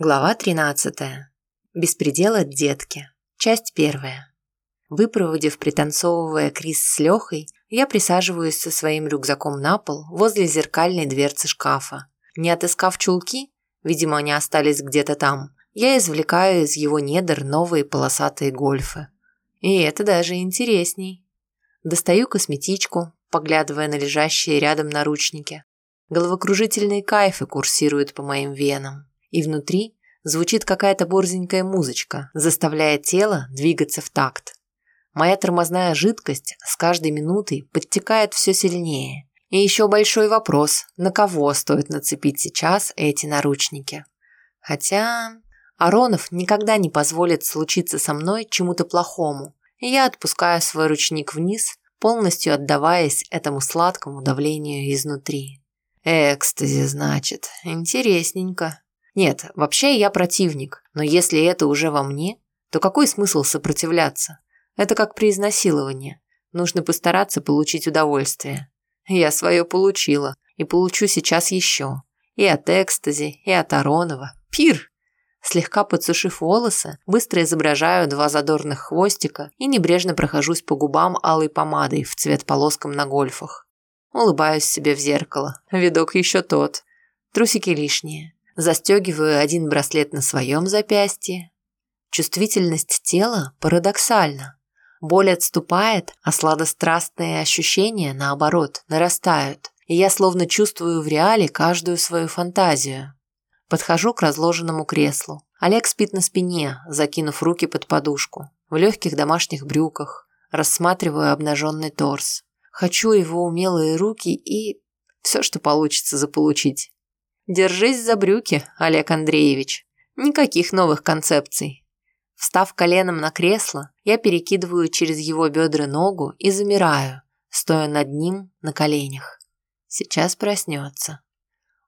Глава 13. Беспредел от детки. Часть первая. Выпроводив, пританцовывая Крис с Лехой, я присаживаюсь со своим рюкзаком на пол возле зеркальной дверцы шкафа. Не отыскав чулки, видимо, они остались где-то там, я извлекаю из его недр новые полосатые гольфы. И это даже интересней. Достаю косметичку, поглядывая на лежащие рядом наручники. Головокружительные кайфы курсируют по моим венам и внутри звучит какая-то борзенькая музычка, заставляя тело двигаться в такт. Моя тормозная жидкость с каждой минутой подтекает все сильнее. И еще большой вопрос, на кого стоит нацепить сейчас эти наручники. Хотя Аронов никогда не позволит случиться со мной чему-то плохому, и я отпускаю свой ручник вниз, полностью отдаваясь этому сладкому давлению изнутри. Экстази, значит, интересненько. Нет, вообще я противник, но если это уже во мне, то какой смысл сопротивляться? Это как при изнасиловании. Нужно постараться получить удовольствие. Я свое получила и получу сейчас еще. И от экстази, и от Аронова. Пир! Слегка подсушив волосы, быстро изображаю два задорных хвостика и небрежно прохожусь по губам алой помадой в цвет полоскам на гольфах. Улыбаюсь себе в зеркало. Видок еще тот. Трусики лишние. Застегиваю один браслет на своем запястье. Чувствительность тела парадоксальна. Боль отступает, а сладострастные ощущения, наоборот, нарастают. И я словно чувствую в реале каждую свою фантазию. Подхожу к разложенному креслу. Олег спит на спине, закинув руки под подушку. В легких домашних брюках. Рассматриваю обнаженный торс. Хочу его умелые руки и... Все, что получится заполучить. Держись за брюки, Олег Андреевич. Никаких новых концепций. Встав коленом на кресло, я перекидываю через его бедра ногу и замираю, стоя над ним на коленях. Сейчас проснется.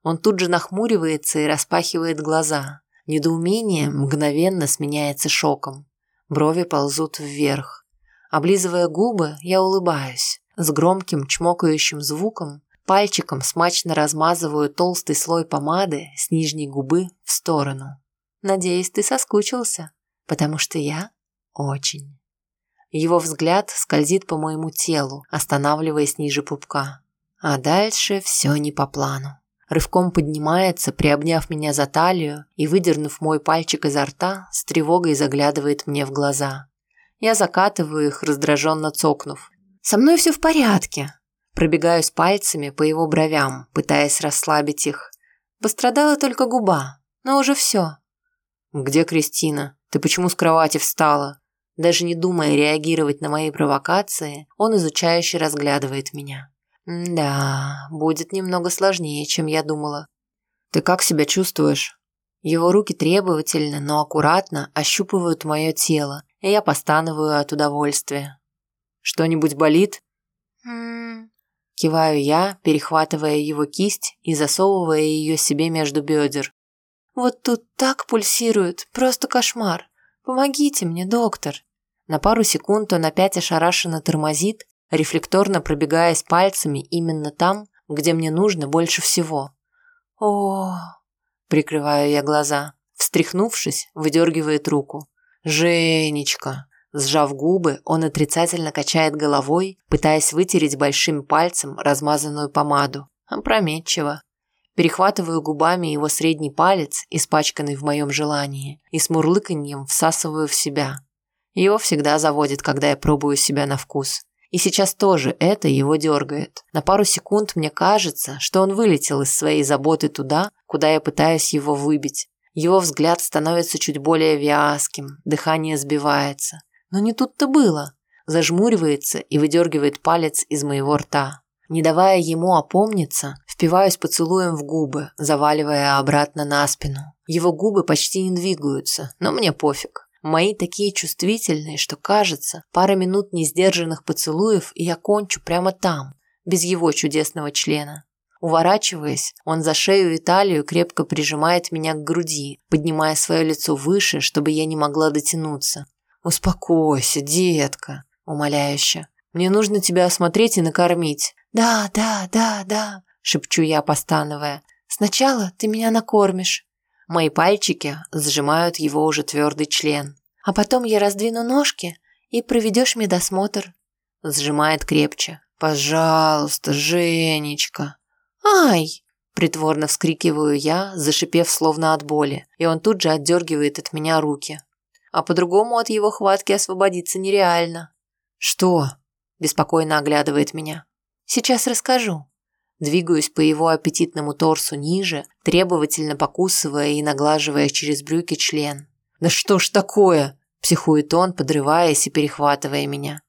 Он тут же нахмуривается и распахивает глаза. Недоумение мгновенно сменяется шоком. Брови ползут вверх. Облизывая губы, я улыбаюсь. С громким чмокающим звуком Пальчиком смачно размазываю толстый слой помады с нижней губы в сторону. Надеюсь, ты соскучился, потому что я очень. Его взгляд скользит по моему телу, останавливаясь ниже пупка. А дальше все не по плану. Рывком поднимается, приобняв меня за талию и, выдернув мой пальчик изо рта, с тревогой заглядывает мне в глаза. Я закатываю их, раздраженно цокнув. «Со мной все в порядке», Пробегаюсь пальцами по его бровям, пытаясь расслабить их. Пострадала только губа, но уже все. «Где Кристина? Ты почему с кровати встала?» Даже не думая реагировать на мои провокации, он изучающе разглядывает меня. «Да, будет немного сложнее, чем я думала». «Ты как себя чувствуешь?» Его руки требовательно, но аккуратно ощупывают мое тело, и я постанываю от удовольствия. «Что-нибудь болит?» «М Киваю я, перехватывая его кисть и засовывая ее себе между бедер. «Вот тут так пульсирует, просто кошмар. Помогите мне, доктор». На пару секунд он опять ошарашенно тормозит, рефлекторно пробегаясь пальцами именно там, где мне нужно больше всего. о Прикрываю я глаза. Встряхнувшись, выдергивает руку. «Женечка!» Сжав губы, он отрицательно качает головой, пытаясь вытереть большим пальцем размазанную помаду. Опрометчиво. Перехватываю губами его средний палец, испачканный в моем желании, и с мурлыканьем всасываю в себя. Его всегда заводит, когда я пробую себя на вкус. И сейчас тоже это его дергает. На пару секунд мне кажется, что он вылетел из своей заботы туда, куда я пытаюсь его выбить. Его взгляд становится чуть более вязким, дыхание сбивается. Но не тут-то было. Зажмуривается и выдергивает палец из моего рта. Не давая ему опомниться, впиваюсь поцелуем в губы, заваливая обратно на спину. Его губы почти не двигаются, но мне пофиг. Мои такие чувствительные, что кажется, пара минут несдержанных поцелуев, и я кончу прямо там, без его чудесного члена. Уворачиваясь, он за шею и талию крепко прижимает меня к груди, поднимая свое лицо выше, чтобы я не могла дотянуться. «Успокойся, детка», – умоляюще. «Мне нужно тебя осмотреть и накормить». «Да, да, да, да», – шепчу я, постановая. «Сначала ты меня накормишь». Мои пальчики сжимают его уже твердый член. А потом я раздвину ножки и проведешь медосмотр. Сжимает крепче. Пожалуйста, Женечка. Ай! Притворно вскрикиваю я, зашипев словно от боли, и он тут же отдергивает от меня руки. А по-другому от его хватки освободиться нереально. «Что?» – беспокойно оглядывает меня. «Сейчас расскажу». Двигаюсь по его аппетитному торсу ниже, требовательно покусывая и наглаживая через брюки член. «Да что ж такое?» – психует он, подрываясь и перехватывая меня.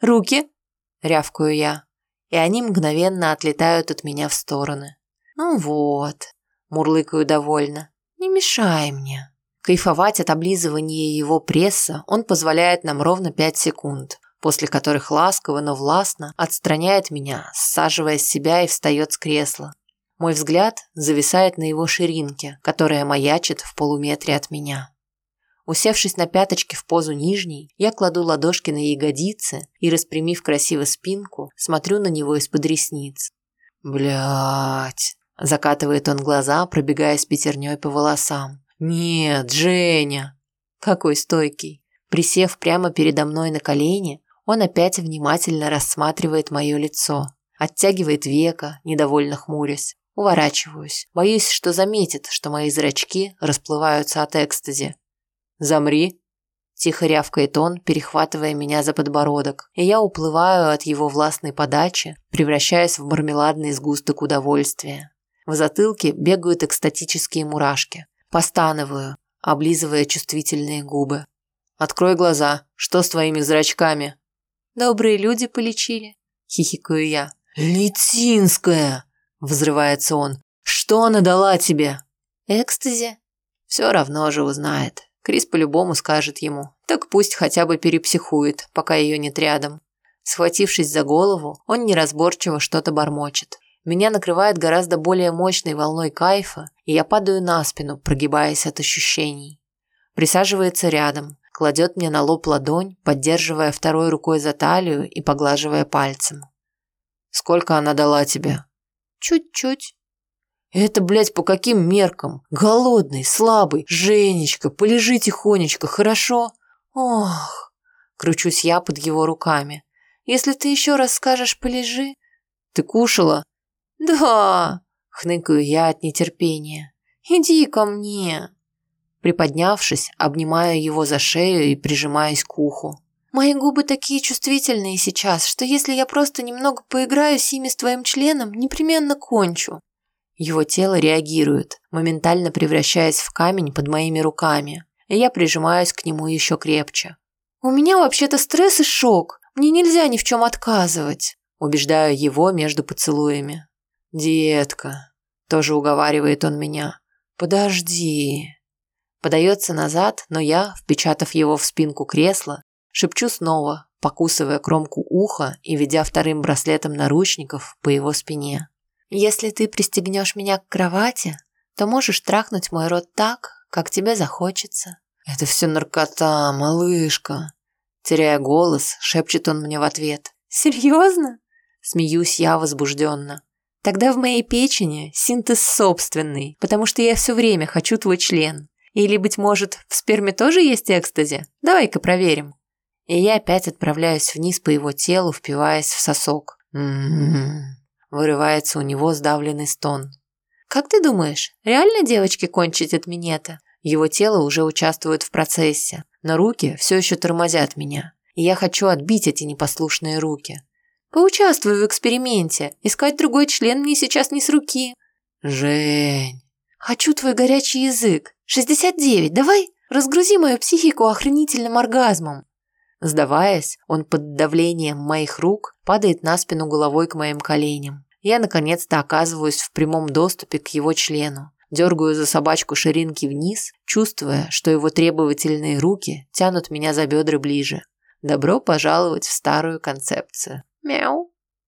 «Руки?» – рявкаю я. И они мгновенно отлетают от меня в стороны. «Ну вот», – мурлыкаю довольно. «Не мешай мне». Кайфовать от облизывания его пресса он позволяет нам ровно пять секунд, после которых ласково, но властно отстраняет меня, саживая с себя и встает с кресла. Мой взгляд зависает на его ширинке, которая маячит в полуметре от меня. Усевшись на пяточки в позу нижней, я кладу ладошки на ягодицы и, распрямив красиво спинку, смотрю на него из-под ресниц. Блять, закатывает он глаза, пробегая с пятерней по волосам. «Нет, Женя!» Какой стойкий. Присев прямо передо мной на колени, он опять внимательно рассматривает мое лицо. Оттягивает века, недовольно хмурясь. Уворачиваюсь. Боюсь, что заметит, что мои зрачки расплываются от экстази. «Замри!» Тихо рявкает он, перехватывая меня за подбородок, и я уплываю от его властной подачи, превращаясь в мармеладный сгусток удовольствия. В затылке бегают экстатические мурашки. Постанываю, облизывая чувствительные губы. «Открой глаза. Что с твоими зрачками?» Добрые люди полечили, хихикаю я. Литинская, взрывается он. Что она дала тебе? Экстази. Все равно же узнает. Крис по-любому скажет ему. Так пусть хотя бы перепсихует, пока ее нет рядом. Схватившись за голову, он неразборчиво что-то бормочет. Меня накрывает гораздо более мощной волной кайфа, и я падаю на спину, прогибаясь от ощущений. Присаживается рядом, кладет мне на лоб ладонь, поддерживая второй рукой за талию и поглаживая пальцем. «Сколько она дала тебе?» «Чуть-чуть». «Это, блядь, по каким меркам? Голодный, слабый, Женечка, полежи тихонечко, хорошо?» «Ох!» – кручусь я под его руками. «Если ты еще раз скажешь «полежи», ты кушала?» «Да!» – хныкаю я от нетерпения. «Иди ко мне!» Приподнявшись, обнимаю его за шею и прижимаюсь к уху. «Мои губы такие чувствительные сейчас, что если я просто немного поиграю с ими с твоим членом, непременно кончу». Его тело реагирует, моментально превращаясь в камень под моими руками, и я прижимаюсь к нему еще крепче. «У меня вообще-то стресс и шок, мне нельзя ни в чем отказывать», убеждаю его между поцелуями. «Детка», тоже уговаривает он меня, «подожди». Подается назад, но я, впечатав его в спинку кресла, шепчу снова, покусывая кромку уха и ведя вторым браслетом наручников по его спине. «Если ты пристегнешь меня к кровати, то можешь трахнуть мой рот так, как тебе захочется». «Это все наркота, малышка!» Теряя голос, шепчет он мне в ответ. «Серьезно?» Смеюсь я возбужденно. «Тогда в моей печени синтез собственный, потому что я все время хочу твой член. Или, быть может, в сперме тоже есть экстази? Давай-ка проверим. И я опять отправляюсь вниз по его телу, впиваясь в сосок. Вырывается у него сдавленный стон. Как ты думаешь, реально девочки кончить от минета? Его тело уже участвует в процессе, но руки все еще тормозят меня. И я хочу отбить эти непослушные руки. Поучаствуй в эксперименте. Искать другой член мне сейчас не с руки. Жень. Хочу твой горячий язык. 69, давай разгрузи мою психику охренительным оргазмом. Сдаваясь, он под давлением моих рук падает на спину головой к моим коленям. Я наконец-то оказываюсь в прямом доступе к его члену. Дергаю за собачку ширинки вниз, чувствуя, что его требовательные руки тянут меня за бедра ближе. Добро пожаловать в старую концепцию. Meow.